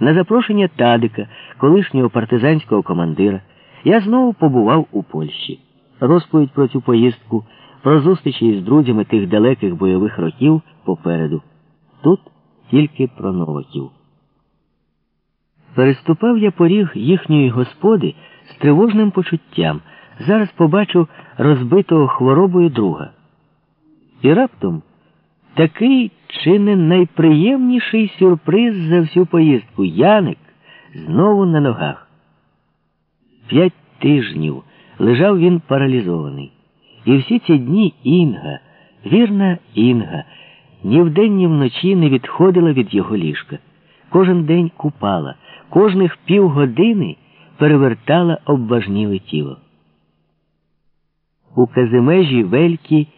На запрошення Тадика, колишнього партизанського командира, я знову побував у Польщі. Розповідь про цю поїздку, про зустрічі із друзями тих далеких бойових років попереду. Тут тільки про новаків. Переступав я поріг їхньої господи з тривожним почуттям. Зараз побачив розбитого хворобою друга. І раптом такий чи не найприємніший сюрприз за всю поїздку. Яник знову на ногах. П'ять тижнів лежав він паралізований. І всі ці дні Інга, вірна Інга, ні вдень, ні вночі не відходила від його ліжка. Кожен день купала, кожних півгодини перевертала обважніле тіло. У Казимежі Велькі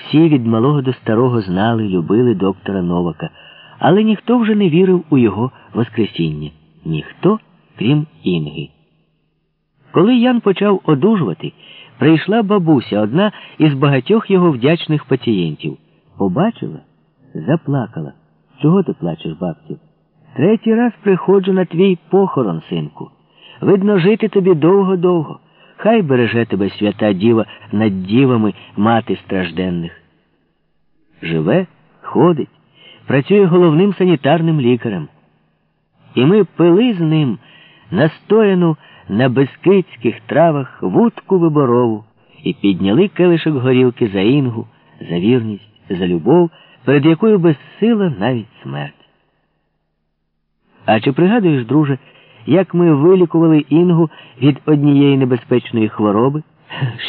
всі від малого до старого знали, любили доктора Новака, але ніхто вже не вірив у його Воскресіння. Ніхто, крім Інги. Коли Ян почав одужувати, прийшла бабуся, одна із багатьох його вдячних пацієнтів. Побачила, заплакала. Чого ти плачеш, бабцю? Третій раз приходжу на твій похорон, синку. Видно, жити тобі довго-довго. Хай береже тебе свята діва над дівами мати стражденних. Живе, ходить, працює головним санітарним лікарем. І ми пили з ним настояну на безкицьких травах вудку виборову і підняли келишок горілки за інгу, за вірність, за любов, перед якою безсила навіть смерть. А чи пригадуєш, друже, як ми вилікували Інгу від однієї небезпечної хвороби?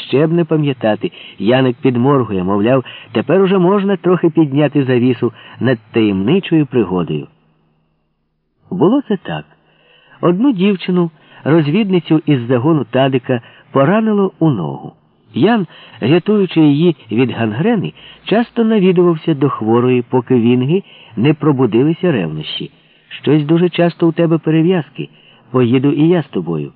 Ще б не пам'ятати, Яник підморгує, мовляв, тепер уже можна трохи підняти завісу над таємничою пригодою. Було це так. Одну дівчину, розвідницю із загону Тадика, поранило у ногу. Ян, рятуючи її від гангрени, часто навідувався до хворої, поки вінги не пробудилися ревнощі. Щось дуже часто у тебе перев'язки. Поїду і я з тобою.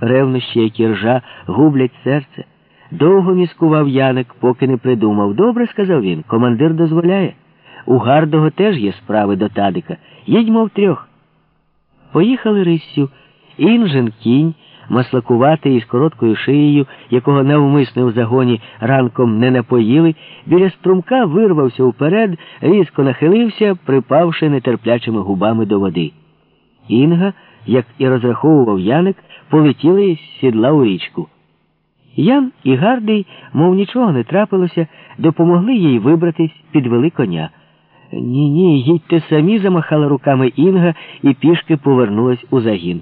Ревнощі, які ржа, гублять серце. Довго міскував Яник, поки не придумав. Добре, сказав він, командир дозволяє. У Гардого теж є справи до Тадика. Їдьмо втрьох. Поїхали риссю. Інжен кінь, маслакуватий із короткою шиєю, якого навмисно в загоні ранком не напоїли, біля струмка вирвався вперед, різко нахилився, припавши нетерплячими губами до води. Інга, як і розраховував Яник, полетіли з сідла у річку. Ян і Гардий, мов нічого не трапилося, допомогли їй вибратись, підвели коня. Ні, ні, їдьте самі, замахала руками Інга і пішки повернулась у загін.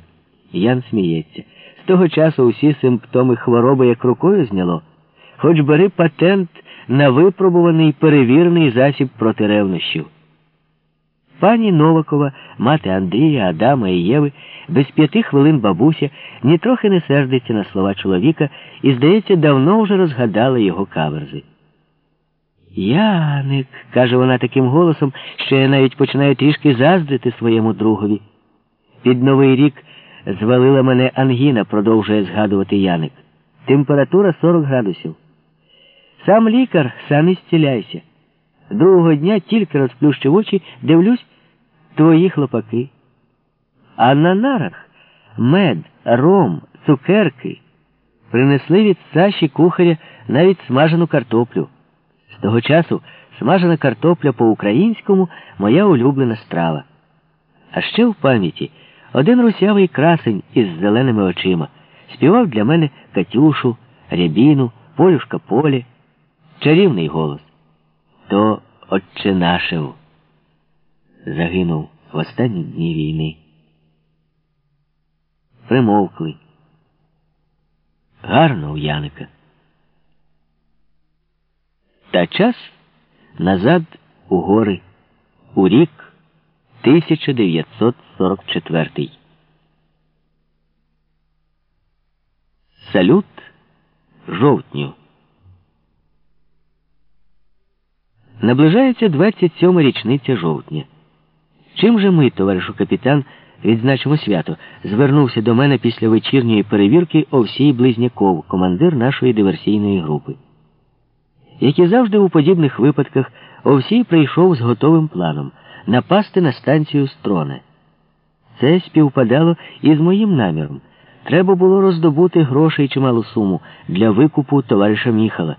Ян сміється. З того часу усі симптоми хвороби як рукою зняло. Хоч бери патент на випробуваний перевірений засіб проти ревнощів. Пані Новакова, мати Андрія, Адама і Єви, без п'яти хвилин бабуся, нітрохи не сердиться на слова чоловіка і, здається, давно вже розгадала його каверзи. Яник, каже вона таким голосом, що я навіть починаю трішки заздрити своєму другові. Під новий рік звалила мене ангіна, продовжує згадувати Яник. Температура 40 градусів. Сам лікар, сам і зціляйся. Другого дня тільки розплющив очі, дивлюсь, твої хлопаки. А на нарах мед, ром, цукерки принесли від Саші кухаря навіть смажену картоплю. З того часу смажена картопля по-українському моя улюблена страва. А ще в пам'яті один русявий красень із зеленими очима співав для мене Катюшу, Рябіну, Полюшка Полі, чарівний голос. То отче нашев загинув в останні дні війни. Примовкли. Гарно у Яника. Та час назад у гори у рік 1944. Салют жовтню. Наближається 27 річниця жовтня. Чим же ми, товаришу капітан, відзначимо свято, звернувся до мене після вечірньої перевірки Овсій Близняков, командир нашої диверсійної групи. Як і завжди у подібних випадках, Овсій прийшов з готовим планом напасти на станцію Строне. Це співпадало із моїм наміром. Треба було роздобути грошей чималу суму для викупу товариша Міхала.